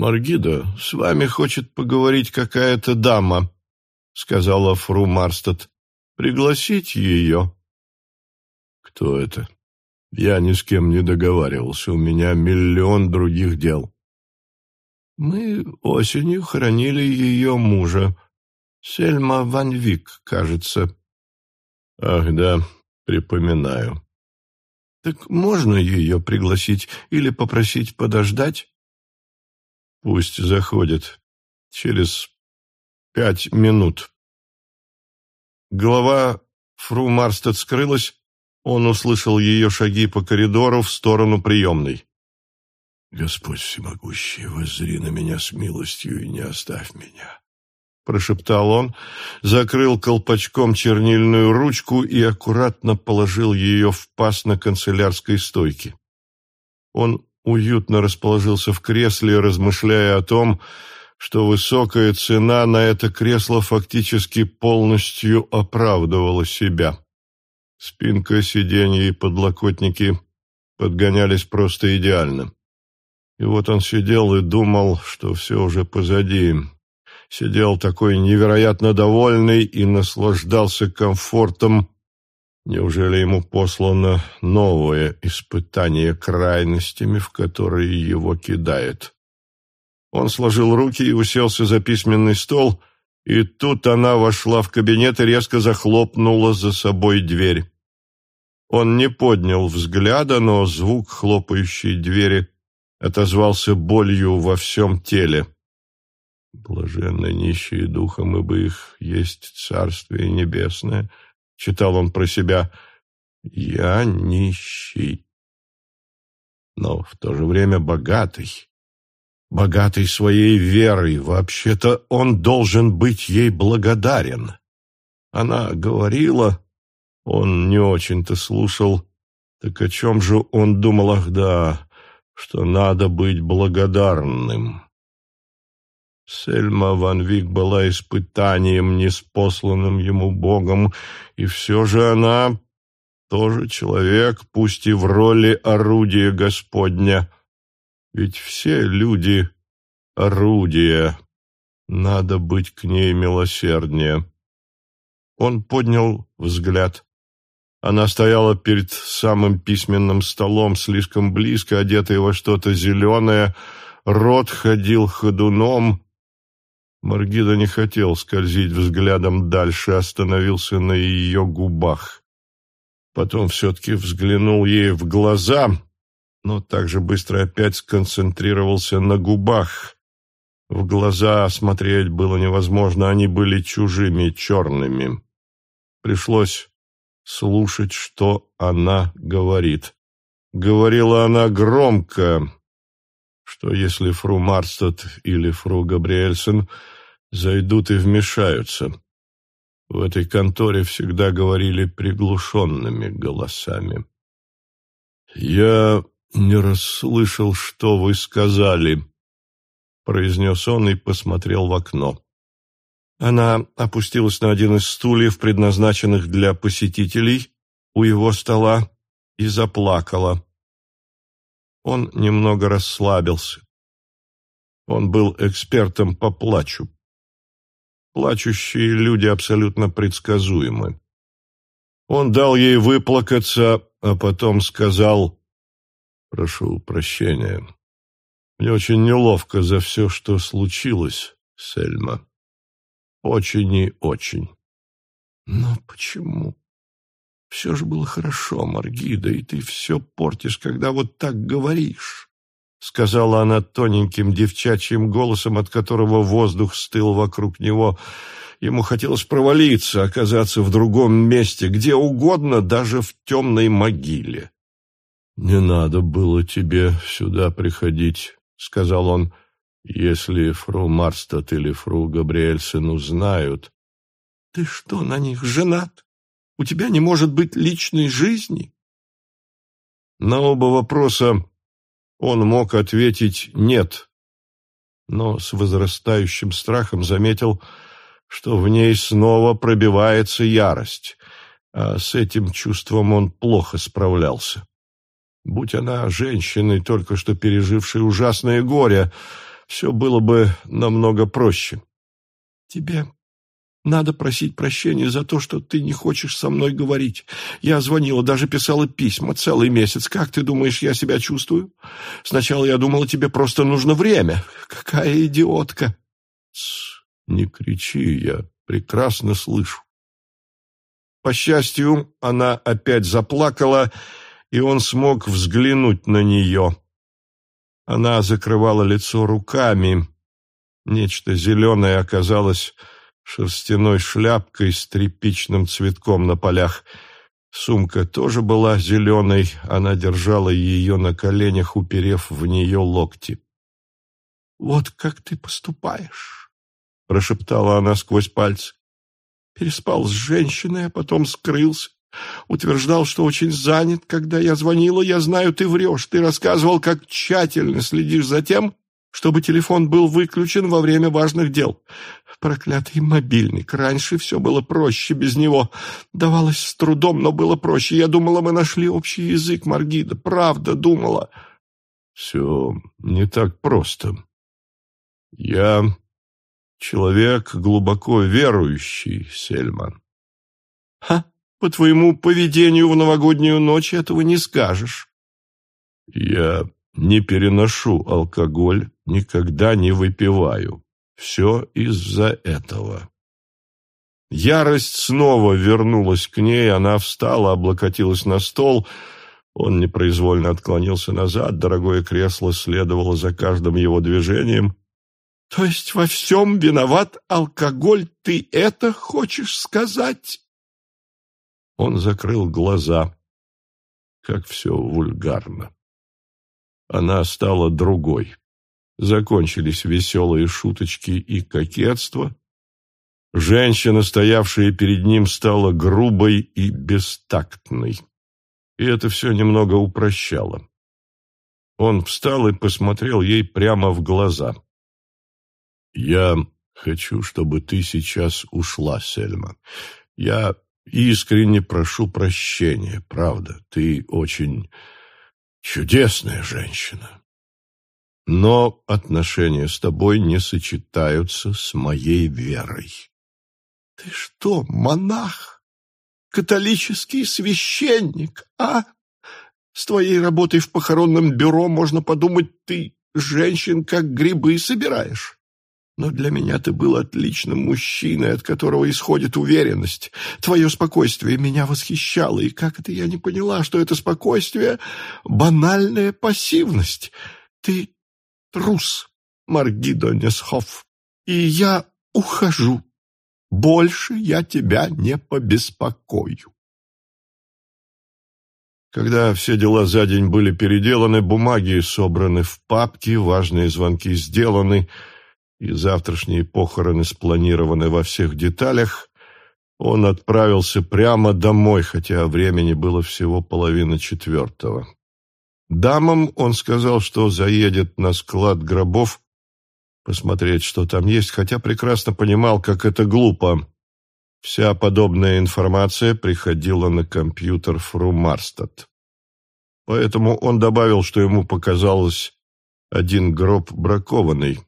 Маргида, с вами хочет поговорить какая-то дама», — сказала фру Марстед. «Пригласить ее?» «Кто это?» «Я ни с кем не договаривался, у меня миллион других дел». «Мы осенью хоронили ее мужа. Сельма Ван Вик, кажется». «Ах, да, припоминаю». «Так можно ее пригласить или попросить подождать?» «Пусть заходит. Через пять минут». Голова фру Марстед скрылась, он услышал ее шаги по коридору в сторону приемной. «Господь всемогущий, воззри на меня с милостью и не оставь меня», — прошептал он, закрыл колпачком чернильную ручку и аккуратно положил ее в паз на канцелярской стойке. Он уютно расположился в кресле, размышляя о том, что высокая цена на это кресло фактически полностью оправдывала себя. Спинка, сиденья и подлокотники подгонялись просто идеально. И вот он сидел и думал, что все уже позади. Сидел такой невероятно довольный и наслаждался комфортом. Неужели ему послано новое испытание крайностями, в которые его кидает? Он сложил руки и уселся за письменный стол, и тут она вошла в кабинет и резко захлопнула за собой дверь. Он не поднял взгляда, но звук хлопающей двери отозвался болью во всем теле. «Блаженны нищие духом, ибо их есть Царствие Небесное», — читал он про себя. «Я нищий, но в то же время богатый, богатый своей верой. Вообще-то он должен быть ей благодарен». Она говорила, он не очень-то слушал. Так о чем же он думал? Ах, да, что надо быть благодарным. Сельма Ван Вик была испытанием, неспосланным ему Богом, и все же она тоже человек, пусть и в роли орудия Господня. Ведь все люди — орудия. Надо быть к ней милосерднее. Он поднял взгляд. Она стояла перед самым письменным столом, слишком близко, одетая во что-то зеленое, рот ходил ходуном. Маргида не хотел скользить взглядом дальше, остановился на ее губах. Потом все-таки взглянул ей в глаза, но также быстро опять сконцентрировался на губах. В глаза смотреть было невозможно, они были чужими, черными. Пришлось слушать, что она говорит. Говорила она громко, что если фру Марстад или фру Габриэльсон зайдут и вмешаются. В этой конторе всегда говорили приглушенными голосами. «Я не расслышал, что вы сказали», — произнес он и посмотрел в окно. Она опустилась на один из стульев, предназначенных для посетителей, у его стола, и заплакала. Он немного расслабился. Он был экспертом по плачу. Плачущие люди абсолютно предсказуемы. Он дал ей выплакаться, а потом сказал, «Прошу прощения. Мне очень неловко за все, что случилось, Сельма». Очень и очень. Но почему? Все же было хорошо, Маргида, и ты все портишь, когда вот так говоришь. Сказала она тоненьким девчачьим голосом, от которого воздух стыл вокруг него. Ему хотелось провалиться, оказаться в другом месте, где угодно, даже в темной могиле. «Не надо было тебе сюда приходить», — сказал он. Если фру Марстад или фру Габриэльсен узнают... Ты что, на них женат? У тебя не может быть личной жизни? На оба вопроса он мог ответить «нет», но с возрастающим страхом заметил, что в ней снова пробивается ярость, а с этим чувством он плохо справлялся. Будь она женщиной, только что пережившей ужасное горе, все было бы намного проще. Тебе надо просить прощения за то, что ты не хочешь со мной говорить. Я звонила, даже писала письма целый месяц. Как ты думаешь, я себя чувствую? Сначала я думала, тебе просто нужно время. Какая идиотка!» Тс, «Не кричи, я прекрасно слышу». По счастью, она опять заплакала, и он смог взглянуть на нее. Она закрывала лицо руками. Нечто зеленое оказалось шерстяной шляпкой с тряпичным цветком на полях. Сумка тоже была зеленой, она держала ее на коленях, уперев в нее локти. «Вот как ты поступаешь», — прошептала она сквозь пальцы. «Переспал с женщиной, а потом скрылся. Утверждал, что очень занят. Когда я звонила, я знаю, ты врешь. Ты рассказывал, как тщательно следишь за тем, чтобы телефон был выключен во время важных дел. Проклятый мобильник. Раньше все было проще без него. Давалось с трудом, но было проще. Я думала, мы нашли общий язык, Маргида. Правда, думала. Все не так просто. Я человек глубоко верующий, Сельман. Ха, по твоему поведению в новогоднюю ночь этого не скажешь. Я не переношу алкоголь, никогда не выпиваю. Все из-за этого. Ярость снова вернулась к ней, она встала, облокотилась на стол. Он непроизвольно отклонился назад, дорогое кресло следовало за каждым его движением. «То есть во всем виноват алкоголь, ты это хочешь сказать?» Он закрыл глаза. Как все вульгарно. Она стала другой. Закончились веселые шуточки и кокетство. Женщина, стоявшая перед ним, стала грубой и бестактной. И это все немного упрощало. Он встал и посмотрел ей прямо в глаза. «Я хочу, чтобы ты сейчас ушла, Сельма. Я искренне прошу прощения, правда. Ты очень чудесная женщина. Но отношения с тобой не сочетаются с моей верой. Ты что, монах? Католический священник, а? С твоей работой в похоронном бюро можно подумать, ты женщин как грибы собираешь. Но для меня ты был отличным мужчиной, от которого исходит уверенность. Твое спокойствие меня восхищало, и как это я не поняла, что это спокойствие — банальная пассивность. Ты трус, Маргидо Несхоф, и я ухожу. Больше я тебя не побеспокою. Когда все дела за день были переделаны, бумаги собраны в папки, важные звонки сделаны — и завтрашние похороны спланированы во всех деталях, он отправился прямо домой, хотя времени было всего половина четвертого. Дамам он сказал, что заедет на склад гробов посмотреть, что там есть, хотя прекрасно понимал, как это глупо. Вся подобная информация приходила на компьютер Фру Марстад. Поэтому он добавил, что ему показалось один гроб бракованный.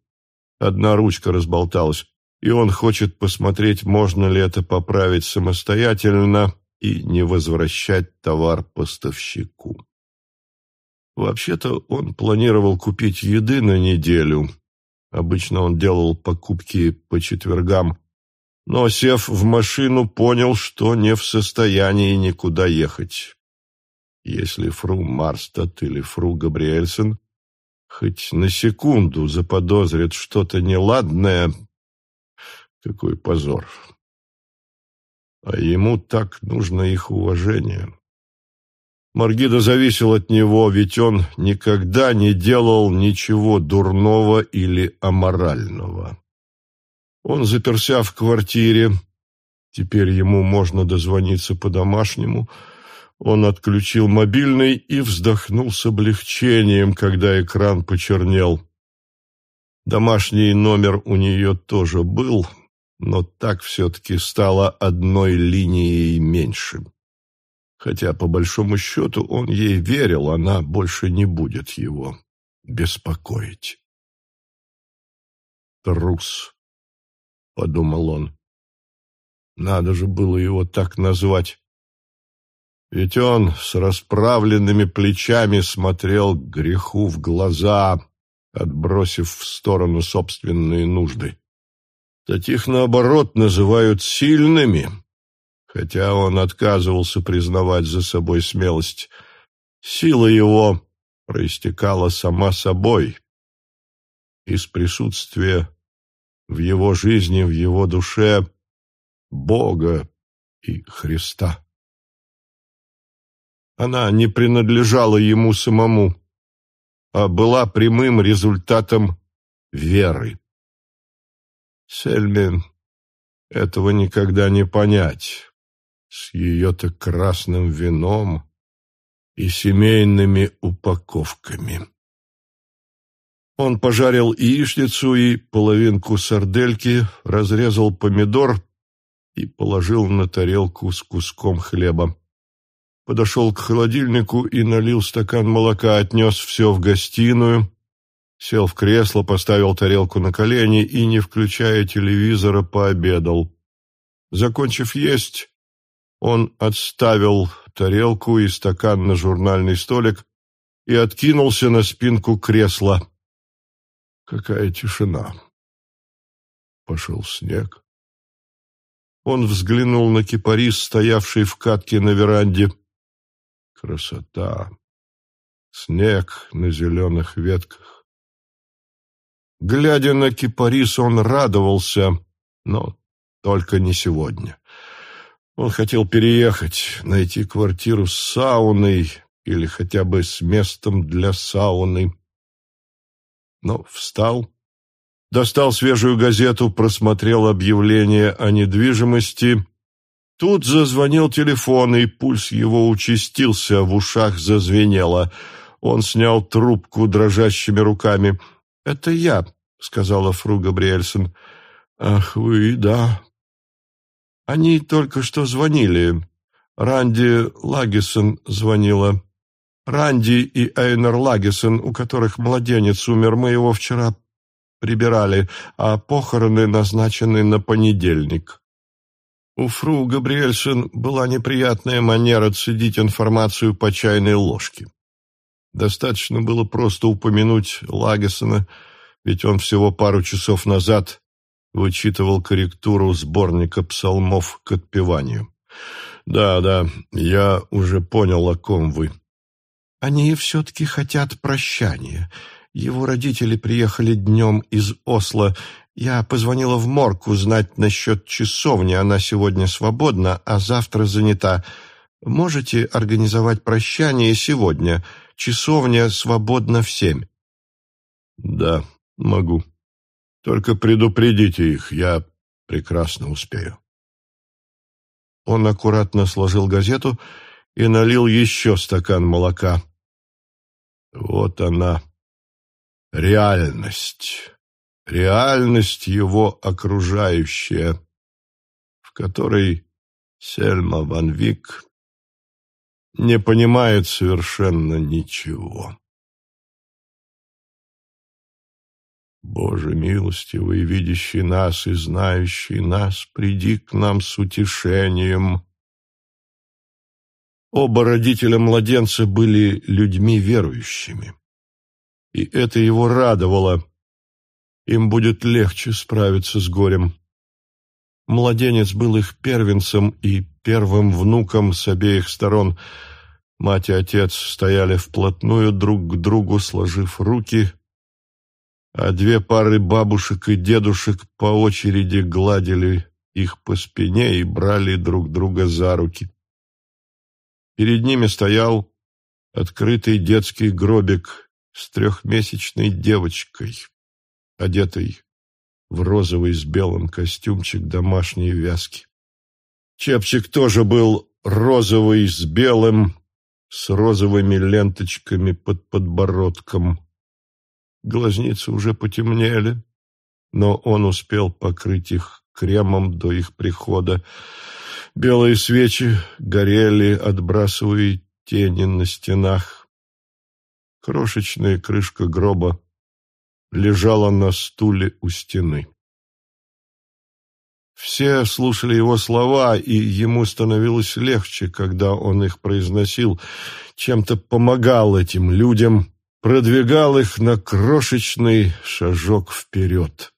Одна ручка разболталась, и он хочет посмотреть, можно ли это поправить самостоятельно и не возвращать товар поставщику. Вообще-то он планировал купить еды на неделю. Обычно он делал покупки по четвергам, но, сев в машину, понял, что не в состоянии никуда ехать. Если фру Марстад или фру Габриэльсон хоть на секунду заподозрит что-то неладное, какой позор. А ему так нужно их уважение. Маргида зависел от него, ведь он никогда не делал ничего дурного или аморального. Он заперся в квартире, теперь ему можно дозвониться по-домашнему — он отключил мобильный и вздохнул с облегчением, когда экран почернел. Домашний номер у нее тоже был, но так все-таки стало одной линией меньше. Хотя, по большому счету, он ей верил, она больше не будет его беспокоить. трус, — подумал он. Надо же было его так назвать. Ведь он с расправленными плечами смотрел греху в глаза, отбросив в сторону собственные нужды. Таких, наоборот, называют сильными, хотя он отказывался признавать за собой смелость. Сила его проистекала сама собой из присутствия в его жизни, в его душе Бога и Христа. Она не принадлежала ему самому, а была прямым результатом веры. Сельмин этого никогда не понять с ее-то красным вином и семейными упаковками. Он пожарил яичницу и половинку сардельки, разрезал помидор и положил на тарелку с куском хлеба. Подошел к холодильнику и налил стакан молока, отнес все в гостиную, сел в кресло, поставил тарелку на колени и, не включая телевизора, пообедал. Закончив есть, он отставил тарелку и стакан на журнальный столик и откинулся на спинку кресла. Какая тишина! Пошел снег. Он взглянул на кипарис, стоявший в катке на веранде. Красота! Снег на зеленых ветках. Глядя на кипарис, он радовался, но только не сегодня. Он хотел переехать, найти квартиру с сауной или хотя бы с местом для сауны. Но встал, достал свежую газету, просмотрел объявление о недвижимости. Тут зазвонил телефон, и пульс его участился, в ушах зазвенело. Он снял трубку дрожащими руками. «Это я», — сказала фру Габриэльсон. «Ах вы, да, они только что звонили. Ранди Лагисон звонила. Ранди и Эйнер Лагисон, у которых младенец умер, мы его вчера прибирали, а похороны назначены на понедельник. У фру Габриэльсон была неприятная манера цедить информацию по чайной ложке. Достаточно было просто упомянуть Лагисона, ведь он всего пару часов назад вычитывал корректуру сборника псалмов к отпеванию. «Да, да, я уже понял, о ком вы». «Они все-таки хотят прощания. Его родители приехали днем из Осло. Я позвонила в морг узнать насчет часовни. Она сегодня свободна, а завтра занята. Можете организовать прощание сегодня? Часовня свободна в семь». «Да, могу». Только предупредите их, я прекрасно успею. Он аккуратно сложил газету и налил еще стакан молока. Вот она, реальность, реальность его окружающая, в которой Сельма Ван Вик не понимает совершенно ничего. Боже милостивый, видящий нас и знающий нас, приди к нам с утешением. Оба родителя младенца были людьми верующими, и это его радовало. Им будет легче справиться с горем. Младенец был их первенцем и первым внуком с обеих сторон. Мать и отец стояли вплотную друг к другу, сложив руки — а две пары бабушек и дедушек по очереди гладили их по спине и брали друг друга за руки. Перед ними стоял открытый детский гробик с трехмесячной девочкой, одетой в розовый с белым костюмчик домашней вязки. Чепчик тоже был розовый с белым, с розовыми ленточками под подбородком. Глазницы уже потемнели, но он успел покрыть их кремом до их прихода. Белые свечи горели, отбрасывая тени на стенах. Крошечная крышка гроба лежала на стуле у стены. Все слушали его слова, и ему становилось легче, когда он их произносил, чем-то помогал этим людям, продвигал их на крошечный шажок вперед.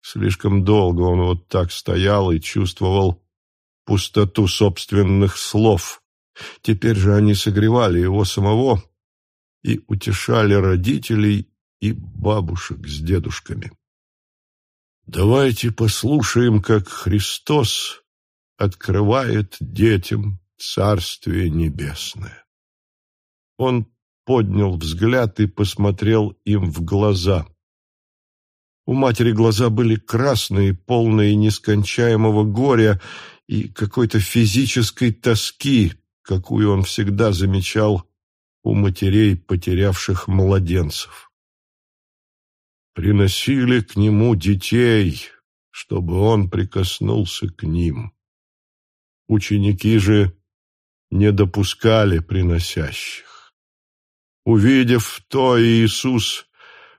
Слишком долго он вот так стоял и чувствовал пустоту собственных слов. Теперь же они согревали его самого и утешали родителей и бабушек с дедушками. Давайте послушаем, как Христос открывает детям Царствие Небесное. Он поднял взгляд и посмотрел им в глаза. У матери глаза были красные, полные нескончаемого горя и какой-то физической тоски, какую он всегда замечал у матерей, потерявших младенцев приносили к нему детей, чтобы он прикоснулся к ним. Ученики же не допускали приносящих. Увидев то, Иисус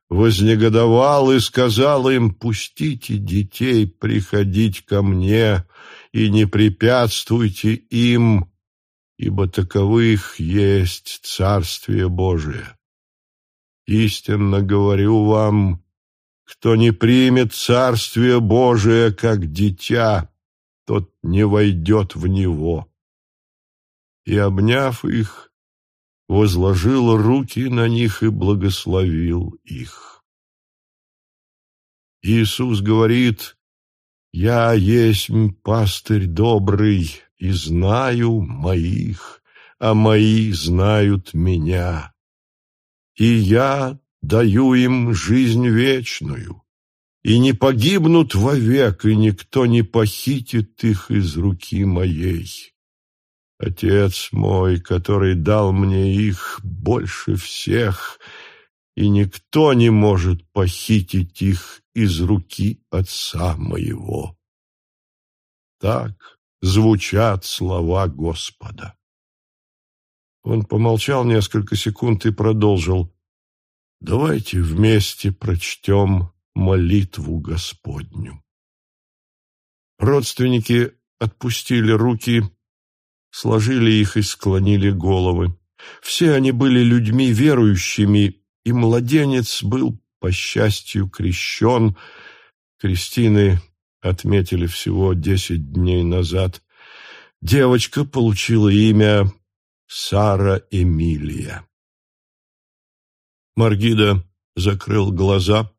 вознегодовал и сказал им, «Пустите детей приходить ко мне и не препятствуйте им, ибо таковых есть Царствие Божие. Истинно говорю вам, кто не примет Царствие Божие как дитя, тот не войдет в него. И, обняв их, возложил руки на них и благословил их. Иисус говорит, «Я есть пастырь добрый и знаю моих, а мои знают меня. И я даю им жизнь вечную, и не погибнут вовек, и никто не похитит их из руки моей. Отец мой, который дал мне их больше всех, и никто не может похитить их из руки Отца моего. Так звучат слова Господа. Он помолчал несколько секунд и продолжил. Давайте вместе прочтем молитву Господню. Родственники отпустили руки, сложили их и склонили головы. Все они были людьми верующими, и младенец был, по счастью, крещен. Кристины отметили всего десять дней назад. Девочка получила имя Сара Эмилия. Маргида закрыл глаза,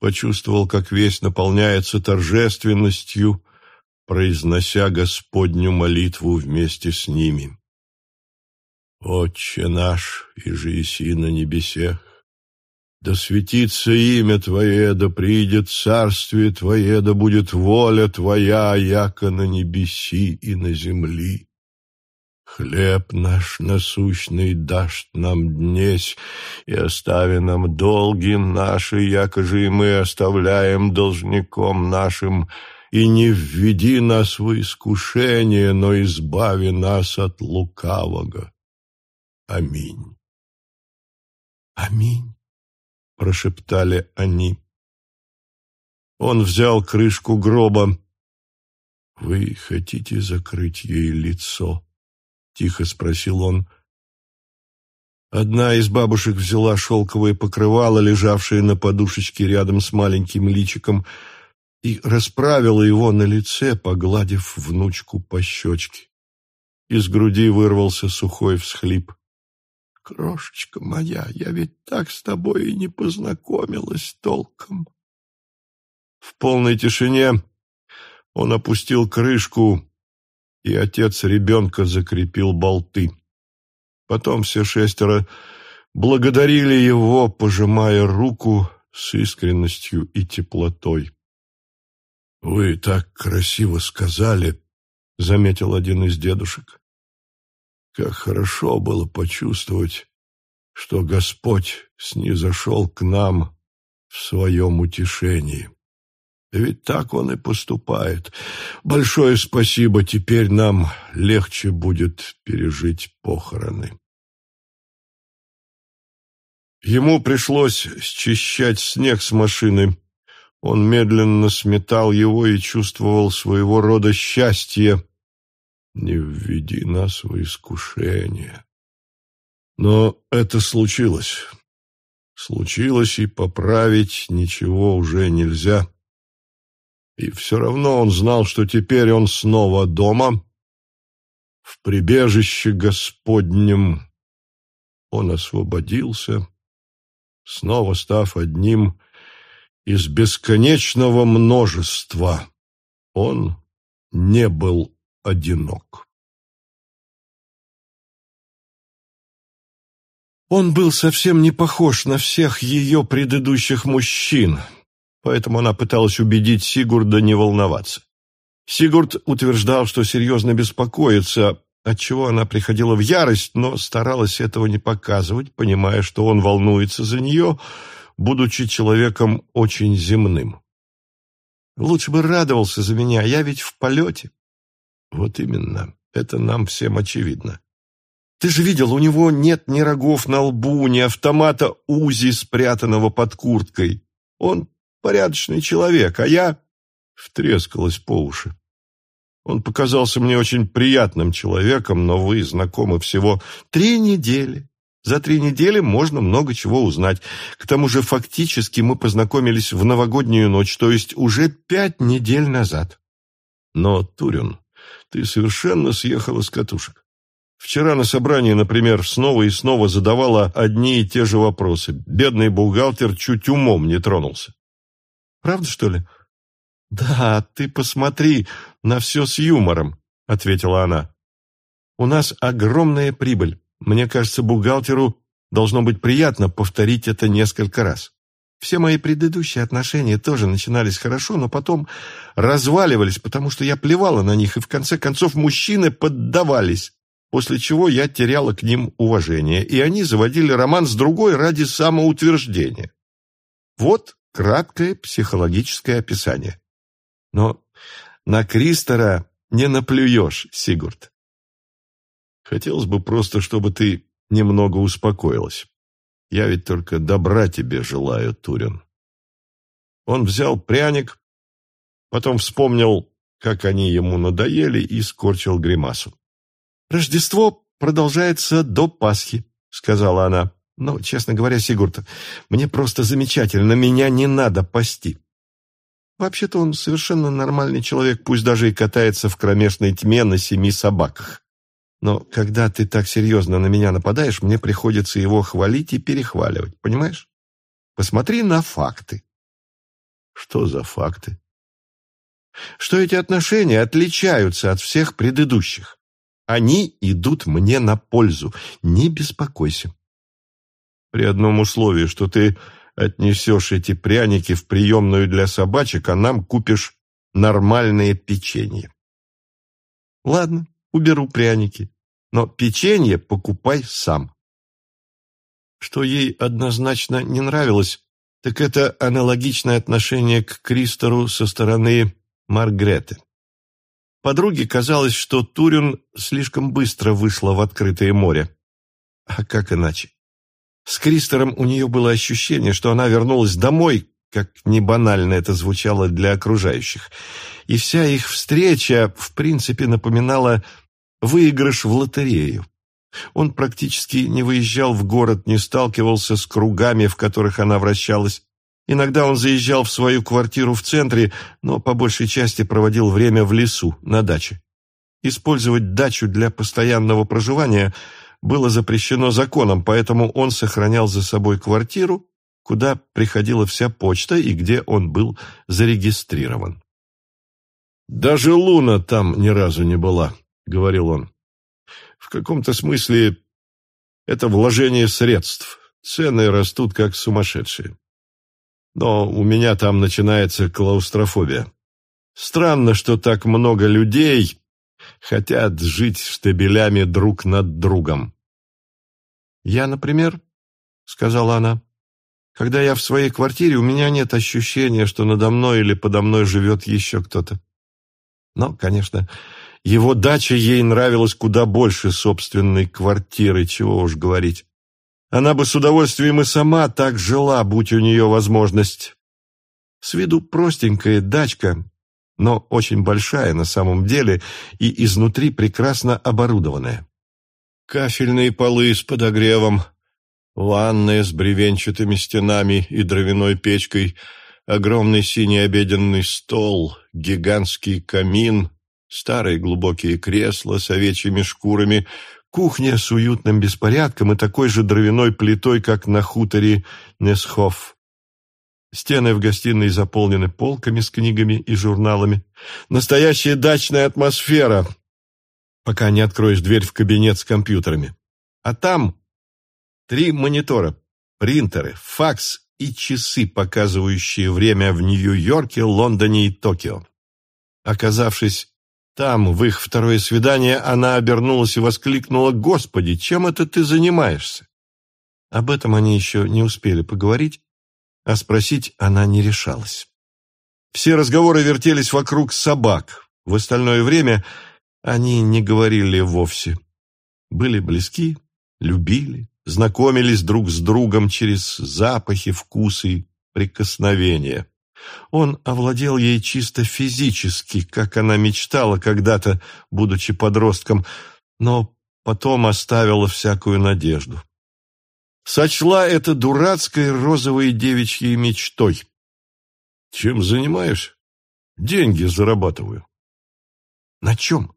почувствовал, как весь наполняется торжественностью, произнося Господню молитву вместе с ними. «Отче наш, и иси на небесех, да светится имя Твое, да придет царствие Твое, да будет воля Твоя, яко на небеси и на земли. Хлеб наш насущный дашь нам днесь, и остави нам долги наши, якоже и мы оставляем должником нашим, и не введи нас в искушение, но избави нас от лукавого. Аминь. Аминь, прошептали они. Он взял крышку гроба. Вы хотите закрыть ей лицо? тихо спросил он. Одна из бабушек взяла шелковое покрывало, лежавшее на подушечке рядом с маленьким личиком, и расправила его на лице, погладив внучку по щечке. Из груди вырвался сухой всхлип. «Крошечка моя, я ведь так с тобой и не познакомилась толком». В полной тишине он опустил крышку, и отец ребенка закрепил болты. Потом все шестеро благодарили его, пожимая руку с искренностью и теплотой. — Вы так красиво сказали, — заметил один из дедушек. — Как хорошо было почувствовать, что Господь снизошел к нам в своем утешении. Ведь так он и поступает. Большое спасибо, теперь нам легче будет пережить похороны. Ему пришлось счищать снег с машины. Он медленно сметал его и чувствовал своего рода счастье. Не введи нас в искушение. Но это случилось. Случилось, и поправить ничего уже нельзя. И все равно он знал, что теперь он снова дома, в прибежище Господнем. Он освободился, снова став одним из бесконечного множества. Он не был одинок. Он был совсем не похож на всех ее предыдущих мужчин, поэтому она пыталась убедить Сигурда не волноваться. Сигурд утверждал, что серьезно беспокоится, отчего она приходила в ярость, но старалась этого не показывать, понимая, что он волнуется за нее, будучи человеком очень земным. «Лучше бы радовался за меня, я ведь в полете». «Вот именно, это нам всем очевидно». Ты же видел, у него нет ни рогов на лбу, ни автомата УЗИ, спрятанного под курткой. Он порядочный человек, а я втрескалась по уши. Он показался мне очень приятным человеком, но вы знакомы всего три недели. За три недели можно много чего узнать. К тому же фактически мы познакомились в новогоднюю ночь, то есть уже пять недель назад. Но, Турин, ты совершенно съехала с катушек. Вчера на собрании, например, снова и снова задавала одни и те же вопросы. Бедный бухгалтер чуть умом не тронулся. Правда, что ли? Да, ты посмотри на все с юмором, ответила она. У нас огромная прибыль. Мне кажется, бухгалтеру должно быть приятно повторить это несколько раз. Все мои предыдущие отношения тоже начинались хорошо, но потом разваливались, потому что я плевала на них, и в конце концов мужчины поддавались после чего я теряла к ним уважение, и они заводили роман с другой ради самоутверждения. Вот краткое психологическое описание. Но на Кристора не наплюешь, Сигурд. Хотелось бы просто, чтобы ты немного успокоилась. Я ведь только добра тебе желаю, Турин. Он взял пряник, потом вспомнил, как они ему надоели, и скорчил гримасу. «Рождество продолжается до Пасхи», — сказала она. «Но, честно говоря, Сигурд, мне просто замечательно, меня не надо пасти». Вообще-то он совершенно нормальный человек, пусть даже и катается в кромешной тьме на семи собаках. Но когда ты так серьезно на меня нападаешь, мне приходится его хвалить и перехваливать, понимаешь? Посмотри на факты. Что за факты? Что эти отношения отличаются от всех предыдущих. Они идут мне на пользу. Не беспокойся. При одном условии, что ты отнесешь эти пряники в приемную для собачек, а нам купишь нормальное печенье. Ладно, уберу пряники, но печенье покупай сам. Что ей однозначно не нравилось, так это аналогичное отношение к Кристору со стороны Маргреты. Подруге казалось, что Турин слишком быстро вышла в открытое море. А как иначе? С Кристером у нее было ощущение, что она вернулась домой, как не банально это звучало для окружающих. И вся их встреча, в принципе, напоминала выигрыш в лотерею. Он практически не выезжал в город, не сталкивался с кругами, в которых она вращалась, Иногда он заезжал в свою квартиру в центре, но по большей части проводил время в лесу, на даче. Использовать дачу для постоянного проживания было запрещено законом, поэтому он сохранял за собой квартиру, куда приходила вся почта и где он был зарегистрирован. «Даже Луна там ни разу не была», — говорил он. «В каком-то смысле это вложение средств. Цены растут как сумасшедшие но у меня там начинается клаустрофобия. Странно, что так много людей хотят жить штабелями друг над другом. «Я, например, — сказала она, — когда я в своей квартире, у меня нет ощущения, что надо мной или подо мной живет еще кто-то. Но, конечно, его дача ей нравилась куда больше собственной квартиры, чего уж говорить. Она бы с удовольствием и сама так жила, будь у нее возможность. С виду простенькая дачка, но очень большая на самом деле и изнутри прекрасно оборудованная. Кафельные полы с подогревом, ванная с бревенчатыми стенами и дровяной печкой, огромный синий обеденный стол, гигантский камин, старые глубокие кресла с овечьими шкурами, кухня с уютным беспорядком и такой же дровяной плитой, как на хуторе Несхоф. Стены в гостиной заполнены полками с книгами и журналами. Настоящая дачная атмосфера, пока не откроешь дверь в кабинет с компьютерами. А там три монитора, принтеры, факс и часы, показывающие время в Нью-Йорке, Лондоне и Токио. Оказавшись там, в их второе свидание, она обернулась и воскликнула «Господи, чем это ты занимаешься?» Об этом они еще не успели поговорить, а спросить она не решалась. Все разговоры вертелись вокруг собак. В остальное время они не говорили вовсе. Были близки, любили, знакомились друг с другом через запахи, вкусы, прикосновения. Он овладел ей чисто физически, как она мечтала когда-то, будучи подростком, но потом оставила всякую надежду сочла это дурацкой розовой девичьей мечтой. Чем занимаешься? Деньги зарабатываю. На чем?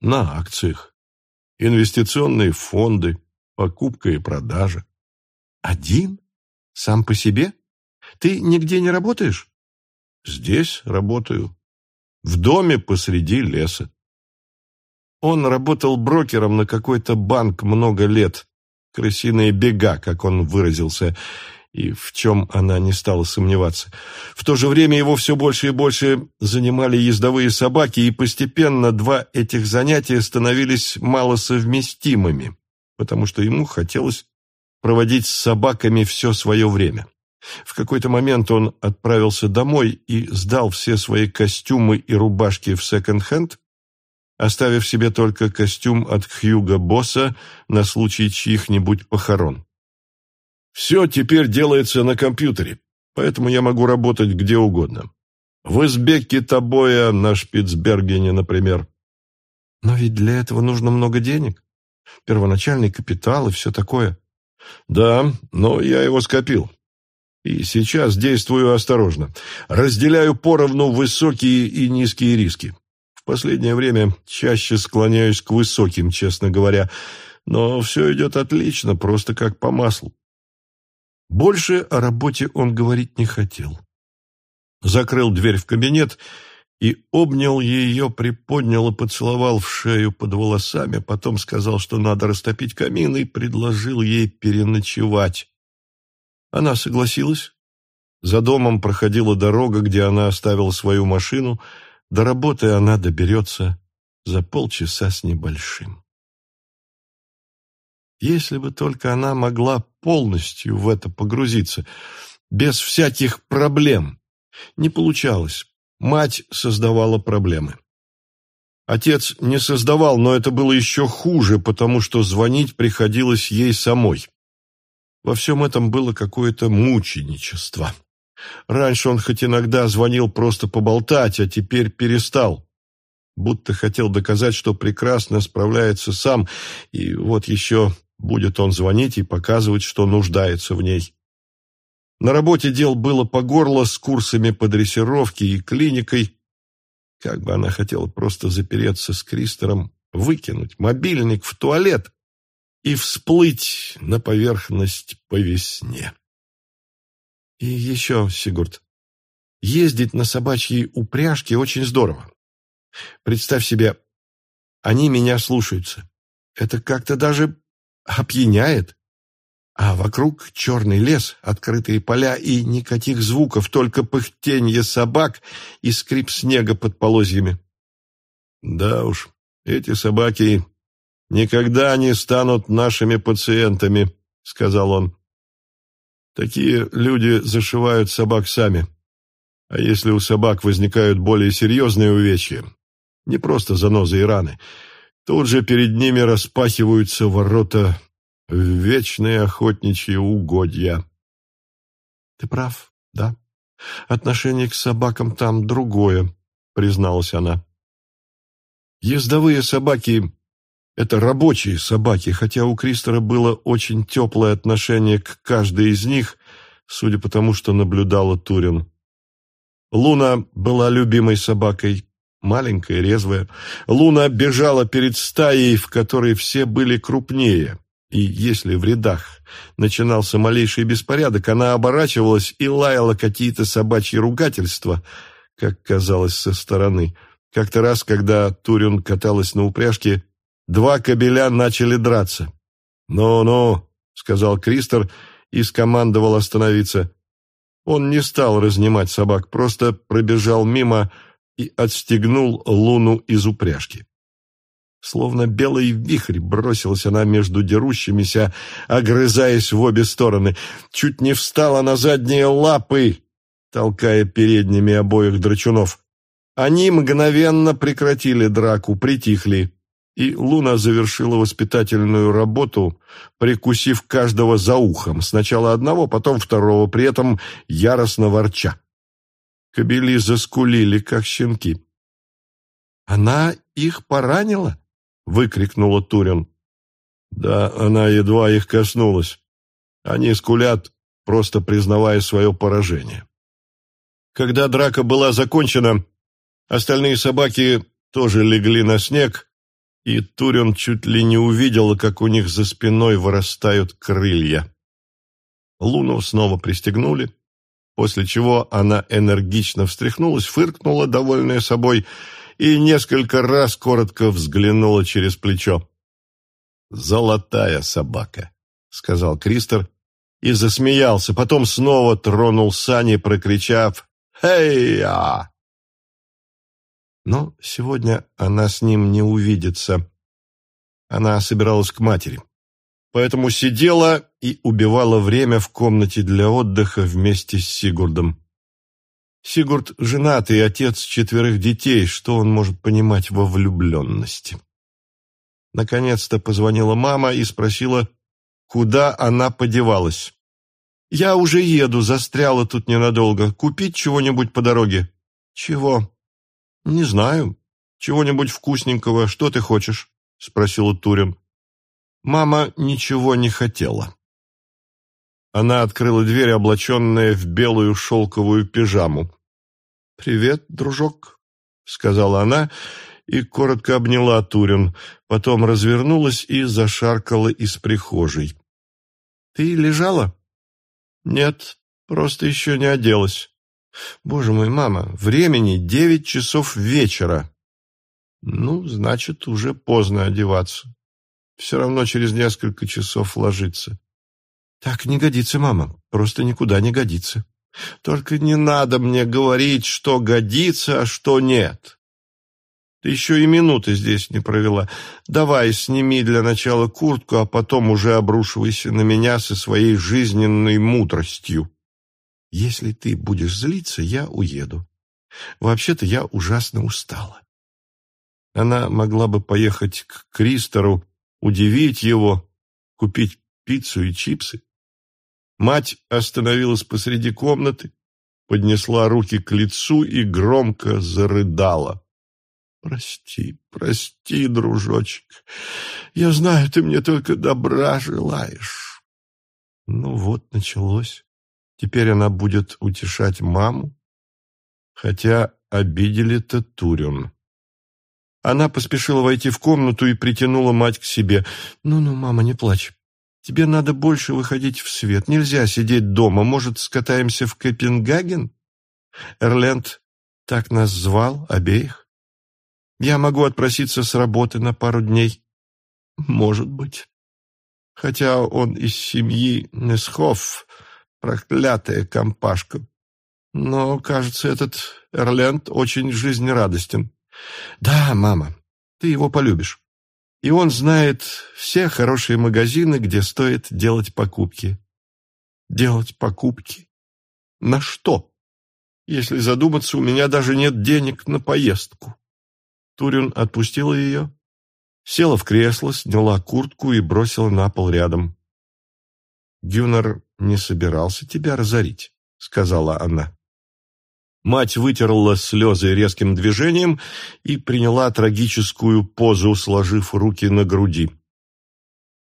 На акциях. Инвестиционные фонды, покупка и продажа. Один? Сам по себе? Ты нигде не работаешь? Здесь работаю. В доме посреди леса. Он работал брокером на какой-то банк много лет крысиные бега, как он выразился, и в чем она не стала сомневаться. В то же время его все больше и больше занимали ездовые собаки, и постепенно два этих занятия становились малосовместимыми, потому что ему хотелось проводить с собаками все свое время. В какой-то момент он отправился домой и сдал все свои костюмы и рубашки в секонд-хенд, оставив себе только костюм от Хьюга Босса на случай чьих-нибудь похорон. «Все теперь делается на компьютере, поэтому я могу работать где угодно. В Избеке Тобоя на Шпицбергене, например». «Но ведь для этого нужно много денег. Первоначальный капитал и все такое». «Да, но я его скопил. И сейчас действую осторожно. Разделяю поровну высокие и низкие риски последнее время чаще склоняюсь к высоким, честно говоря, но все идет отлично, просто как по маслу. Больше о работе он говорить не хотел. Закрыл дверь в кабинет и обнял ее, приподнял и поцеловал в шею под волосами, потом сказал, что надо растопить камин, и предложил ей переночевать. Она согласилась. За домом проходила дорога, где она оставила свою машину — до работы она доберется за полчаса с небольшим. Если бы только она могла полностью в это погрузиться, без всяких проблем. Не получалось. Мать создавала проблемы. Отец не создавал, но это было еще хуже, потому что звонить приходилось ей самой. Во всем этом было какое-то мученичество. Раньше он хоть иногда звонил просто поболтать, а теперь перестал. Будто хотел доказать, что прекрасно справляется сам, и вот еще будет он звонить и показывать, что нуждается в ней. На работе дел было по горло с курсами по дрессировке и клиникой. Как бы она хотела просто запереться с Кристером, выкинуть мобильник в туалет и всплыть на поверхность по весне. И еще, Сигурд, ездить на собачьей упряжке очень здорово. Представь себе, они меня слушаются. Это как-то даже опьяняет. А вокруг черный лес, открытые поля и никаких звуков, только пыхтенье собак и скрип снега под полозьями. Да уж, эти собаки никогда не станут нашими пациентами, сказал он. Такие люди зашивают собак сами. А если у собак возникают более серьезные увечья, не просто занозы и раны, тут же перед ними распахиваются ворота в вечные охотничьи угодья. Ты прав, да. Отношение к собакам там другое, призналась она. Ездовые собаки — это рабочие собаки, хотя у Кристера было очень теплое отношение к каждой из них, судя по тому, что наблюдала Турин. Луна была любимой собакой, маленькая, резвая. Луна бежала перед стаей, в которой все были крупнее. И если в рядах начинался малейший беспорядок, она оборачивалась и лаяла какие-то собачьи ругательства, как казалось со стороны. Как-то раз, когда Турин каталась на упряжке, два кобеля начали драться. «Ну-ну», — сказал Кристер и скомандовал остановиться. Он не стал разнимать собак, просто пробежал мимо и отстегнул луну из упряжки. Словно белый вихрь бросилась она между дерущимися, огрызаясь в обе стороны. Чуть не встала на задние лапы, толкая передними обоих драчунов. Они мгновенно прекратили драку, притихли, и Луна завершила воспитательную работу, прикусив каждого за ухом, сначала одного, потом второго, при этом яростно ворча. Кобели заскулили, как щенки. «Она их поранила?» — выкрикнула Турин. «Да, она едва их коснулась. Они скулят, просто признавая свое поражение». Когда драка была закончена, остальные собаки тоже легли на снег, и Турин чуть ли не увидела, как у них за спиной вырастают крылья. Луну снова пристегнули, после чего она энергично встряхнулась, фыркнула, довольная собой, и несколько раз коротко взглянула через плечо. «Золотая собака», — сказал Кристер и засмеялся, потом снова тронул сани, прокричав «Хей-я!». Но сегодня она с ним не увидится. Она собиралась к матери поэтому сидела и убивала время в комнате для отдыха вместе с Сигурдом. Сигурд женатый, отец четверых детей, что он может понимать во влюбленности? Наконец-то позвонила мама и спросила, куда она подевалась. «Я уже еду, застряла тут ненадолго. Купить чего-нибудь по дороге?» «Чего?» «Не знаю. Чего-нибудь вкусненького. Что ты хочешь?» — спросила Турин. Мама ничего не хотела. Она открыла дверь, облаченная в белую шелковую пижаму. «Привет, дружок», — сказала она и коротко обняла Турин, потом развернулась и зашаркала из прихожей. «Ты лежала?» «Нет, просто еще не оделась». «Боже мой, мама, времени девять часов вечера». «Ну, значит, уже поздно одеваться. Все равно через несколько часов ложиться. Так не годится, мама, просто никуда не годится. Только не надо мне говорить, что годится, а что нет. Ты еще и минуты здесь не провела. Давай, сними для начала куртку, а потом уже обрушивайся на меня со своей жизненной мудростью. Если ты будешь злиться, я уеду. Вообще-то я ужасно устала. Она могла бы поехать к Кристору, удивить его, купить пиццу и чипсы. Мать остановилась посреди комнаты, поднесла руки к лицу и громко зарыдала. «Прости, прости, дружочек. Я знаю, ты мне только добра желаешь». Ну вот, началось. Теперь она будет утешать маму, хотя обидели-то Турин. Она поспешила войти в комнату и притянула мать к себе. «Ну-ну, мама, не плачь. Тебе надо больше выходить в свет. Нельзя сидеть дома. Может, скатаемся в Копенгаген? Эрленд так нас звал, обеих. Я могу отпроситься с работы на пару дней. Может быть. Хотя он из семьи Несхоф, проклятая компашка. Но, кажется, этот Эрленд очень жизнерадостен. Да, мама, ты его полюбишь. И он знает все хорошие магазины, где стоит делать покупки. Делать покупки? На что? Если задуматься, у меня даже нет денег на поездку. Турин отпустила ее, села в кресло, сняла куртку и бросила на пол рядом. Гюнер не собирался тебя разорить, сказала она. Мать вытерла слезы резким движением и приняла трагическую позу, сложив руки на груди.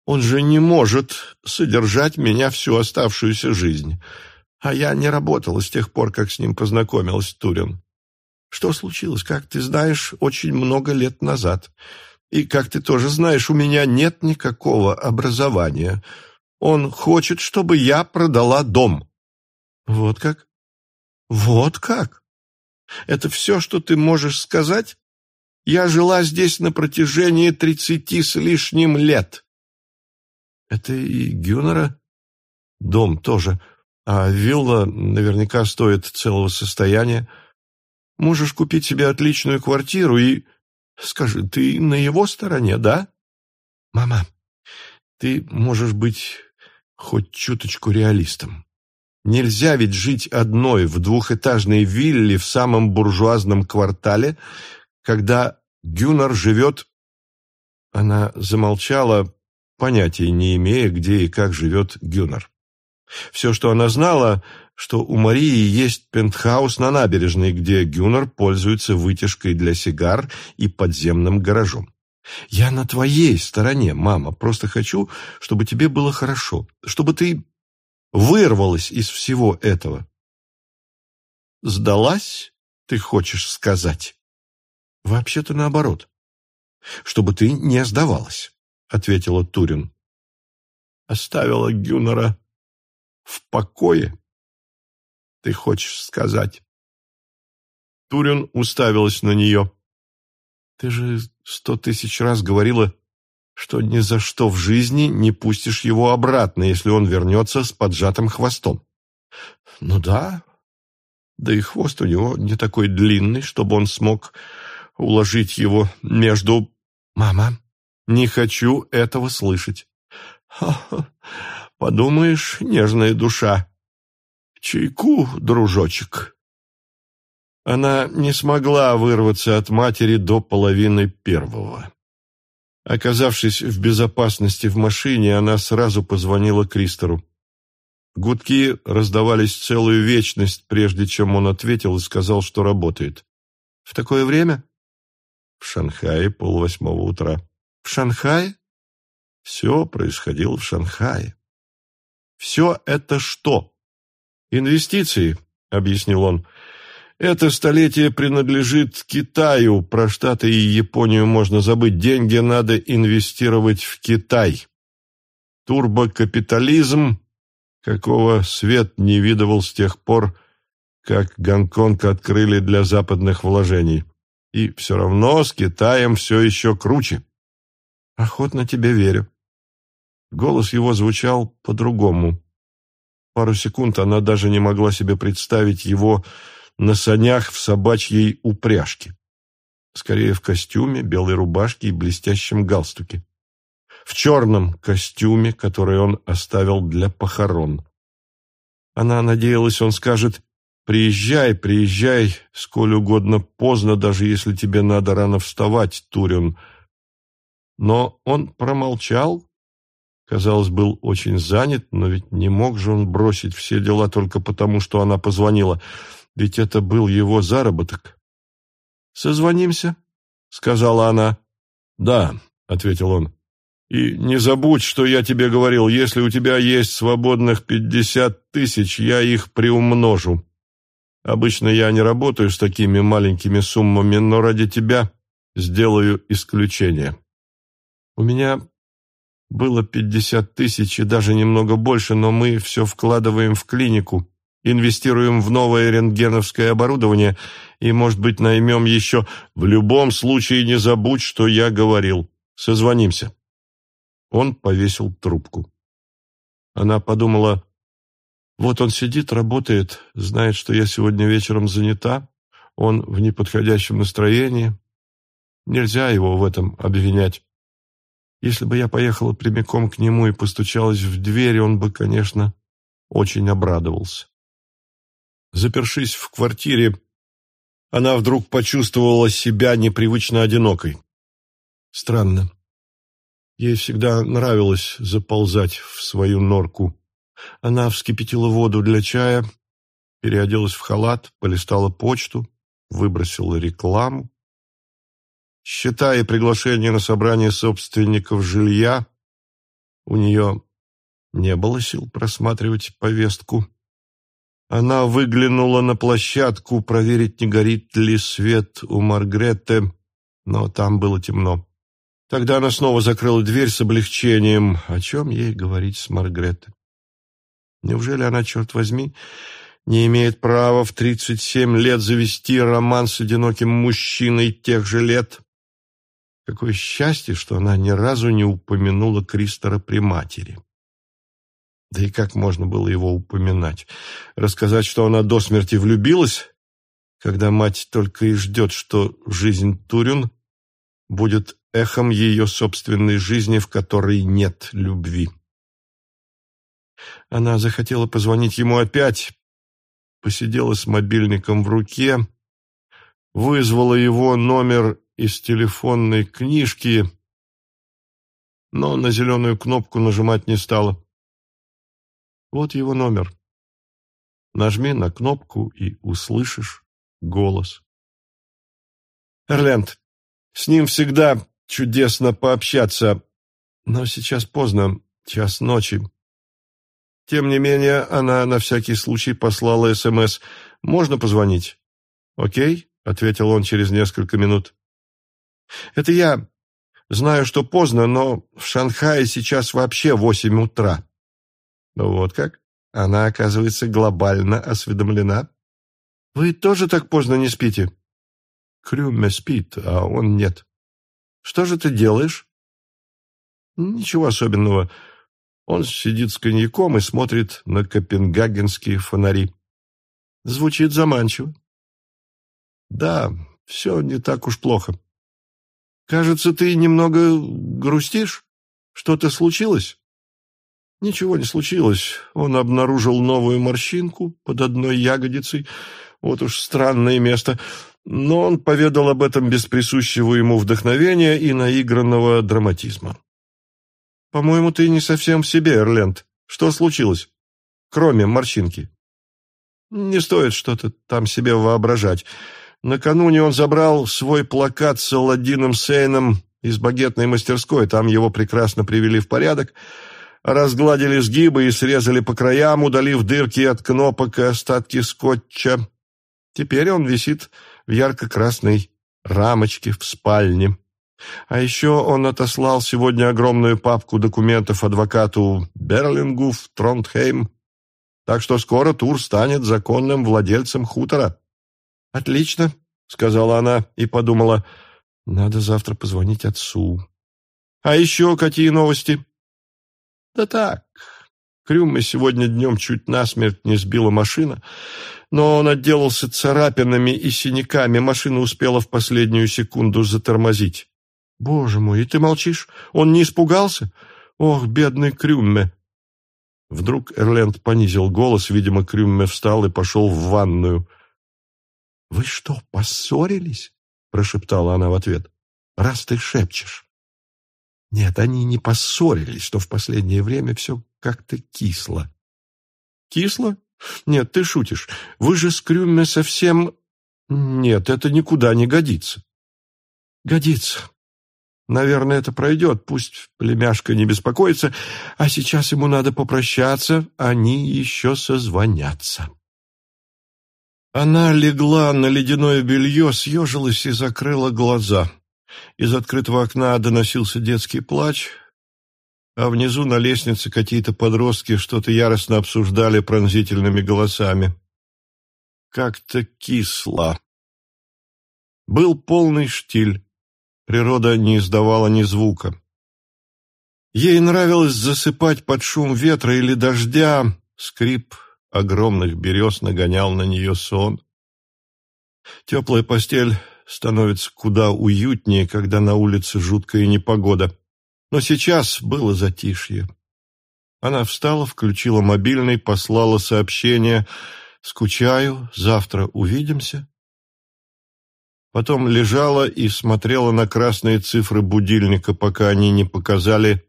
Он же не может содержать меня всю оставшуюся жизнь. А я не работала с тех пор, как с ним познакомилась Турин. Что случилось, как ты знаешь, очень много лет назад. И, как ты тоже знаешь, у меня нет никакого образования. Он хочет, чтобы я продала дом. Вот как? Вот как? Это все, что ты можешь сказать? Я жила здесь на протяжении тридцати с лишним лет. Это и Гюнера? Дом тоже. А вилла наверняка стоит целого состояния. Можешь купить себе отличную квартиру и... Скажи, ты на его стороне, да? Мама, ты можешь быть хоть чуточку реалистом. Нельзя ведь жить одной в двухэтажной вилле в самом буржуазном квартале, когда Гюнер живет... Она замолчала, понятия не имея, где и как живет Гюнер. Все, что она знала, что у Марии есть пентхаус на набережной, где Гюнер пользуется вытяжкой для сигар и подземным гаражом. «Я на твоей стороне, мама. Просто хочу, чтобы тебе было хорошо, чтобы ты вырвалась из всего этого». «Сдалась, ты хочешь сказать?» «Вообще-то наоборот. Чтобы ты не сдавалась» ответила Турин. Оставила Гюнера в покое? Ты хочешь сказать? Турин уставилась на нее. Ты же сто тысяч раз говорила, что ни за что в жизни не пустишь его обратно, если он вернется с поджатым хвостом. Ну да, да и хвост у него не такой длинный, чтобы он смог уложить его между... Мама, не хочу этого слышать. Подумаешь, нежная душа. Чайку, дружочек. Она не смогла вырваться от матери до половины первого. Оказавшись в безопасности в машине, она сразу позвонила Кристору. Гудки раздавались целую вечность, прежде чем он ответил и сказал, что работает. «В такое время?» «В Шанхае полвосьмого утра». В Шанхае? Все происходило в Шанхае. Все это что? Инвестиции, объяснил он. Это столетие принадлежит Китаю. Про Штаты и Японию можно забыть. Деньги надо инвестировать в Китай. Турбокапитализм, какого свет не видывал с тех пор, как Гонконг открыли для западных вложений. И все равно с Китаем все еще круче. Охотно тебе верю. Голос его звучал по-другому. Пару секунд она даже не могла себе представить его на санях в собачьей упряжке. Скорее в костюме, белой рубашке и блестящем галстуке. В черном костюме, который он оставил для похорон. Она надеялась, он скажет «Приезжай, приезжай, сколь угодно поздно, даже если тебе надо рано вставать, Турин», но он промолчал, казалось, был очень занят, но ведь не мог же он бросить все дела только потому, что она позвонила, ведь это был его заработок. «Созвонимся», — сказала она. «Да», — ответил он. «И не забудь, что я тебе говорил, если у тебя есть свободных пятьдесят тысяч, я их приумножу. Обычно я не работаю с такими маленькими суммами, но ради тебя сделаю исключение». У меня было пятьдесят тысяч и даже немного больше, но мы все вкладываем в клинику, инвестируем в новое рентгеновское оборудование и, может быть, наймем еще. В любом случае не забудь, что я говорил. Созвонимся. Он повесил трубку. Она подумала, вот он сидит, работает, знает, что я сегодня вечером занята, он в неподходящем настроении. Нельзя его в этом обвинять. Если бы я поехала прямиком к нему и постучалась в дверь, он бы, конечно, очень обрадовался. Запершись в квартире, она вдруг почувствовала себя непривычно одинокой. Странно. Ей всегда нравилось заползать в свою норку. Она вскипятила воду для чая, переоделась в халат, полистала почту, выбросила рекламу. Счета и приглашения на собрание собственников жилья у нее не было сил просматривать повестку. Она выглянула на площадку проверить, не горит ли свет у Маргретты, но там было темно. Тогда она снова закрыла дверь с облегчением. О чем ей говорить с Маргреттой? Неужели она, черт возьми, не имеет права в тридцать семь лет завести роман с одиноким мужчиной тех же лет? Какое счастье, что она ни разу не упомянула Кристора при матери. Да и как можно было его упоминать? Рассказать, что она до смерти влюбилась, когда мать только и ждет, что жизнь Турюн будет эхом ее собственной жизни, в которой нет любви. Она захотела позвонить ему опять, посидела с мобильником в руке, вызвала его номер из телефонной книжки, но на зеленую кнопку нажимать не стала. Вот его номер. Нажми на кнопку и услышишь голос. Эрленд, с ним всегда чудесно пообщаться, но сейчас поздно, час ночи. Тем не менее, она на всякий случай послала СМС. «Можно позвонить?» «Окей», — ответил он через несколько минут. «Это я. Знаю, что поздно, но в Шанхае сейчас вообще восемь утра». Вот как? Она, оказывается, глобально осведомлена. Вы тоже так поздно не спите? Крюме спит, а он нет. Что же ты делаешь? Ничего особенного. Он сидит с коньяком и смотрит на копенгагенские фонари. Звучит заманчиво. Да, все не так уж плохо. Кажется, ты немного грустишь? Что-то случилось? Ничего не случилось. Он обнаружил новую морщинку под одной ягодицей. Вот уж странное место. Но он поведал об этом без присущего ему вдохновения и наигранного драматизма. «По-моему, ты не совсем в себе, Эрленд. Что случилось? Кроме морщинки». «Не стоит что-то там себе воображать. Накануне он забрал свой плакат с Аладдином Сейном из багетной мастерской. Там его прекрасно привели в порядок» разгладили сгибы и срезали по краям, удалив дырки от кнопок и остатки скотча. Теперь он висит в ярко-красной рамочке в спальне. А еще он отослал сегодня огромную папку документов адвокату Берлингу в Тронтхейм, так что скоро Тур станет законным владельцем хутора. «Отлично», — сказала она и подумала, — «надо завтра позвонить отцу». «А еще какие новости?» Да так, Крюма сегодня днем чуть насмерть не сбила машина, но он отделался царапинами и синяками, машина успела в последнюю секунду затормозить. Боже мой, и ты молчишь? Он не испугался? Ох, бедный Крюмме! Вдруг Эрленд понизил голос, видимо, Крюмме встал и пошел в ванную. «Вы что, поссорились?» — прошептала она в ответ. «Раз ты шепчешь». Нет, они не поссорились, но в последнее время все как-то кисло. Кисло? Нет, ты шутишь. Вы же с Крюме совсем... Нет, это никуда не годится. Годится. Наверное, это пройдет, пусть племяшка не беспокоится, а сейчас ему надо попрощаться, они еще созвонятся. Она легла на ледяное белье, съежилась и закрыла глаза. Из открытого окна доносился детский плач, а внизу на лестнице какие-то подростки что-то яростно обсуждали пронзительными голосами. Как-то кисло. Был полный штиль. Природа не издавала ни звука. Ей нравилось засыпать под шум ветра или дождя. Скрип огромных берез нагонял на нее сон. Теплая постель становится куда уютнее, когда на улице жуткая непогода. Но сейчас было затишье. Она встала, включила мобильный, послала сообщение «Скучаю, завтра увидимся». Потом лежала и смотрела на красные цифры будильника, пока они не показали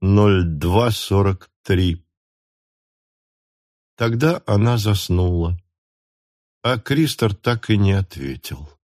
0243. Тогда она заснула, а Кристор так и не ответил.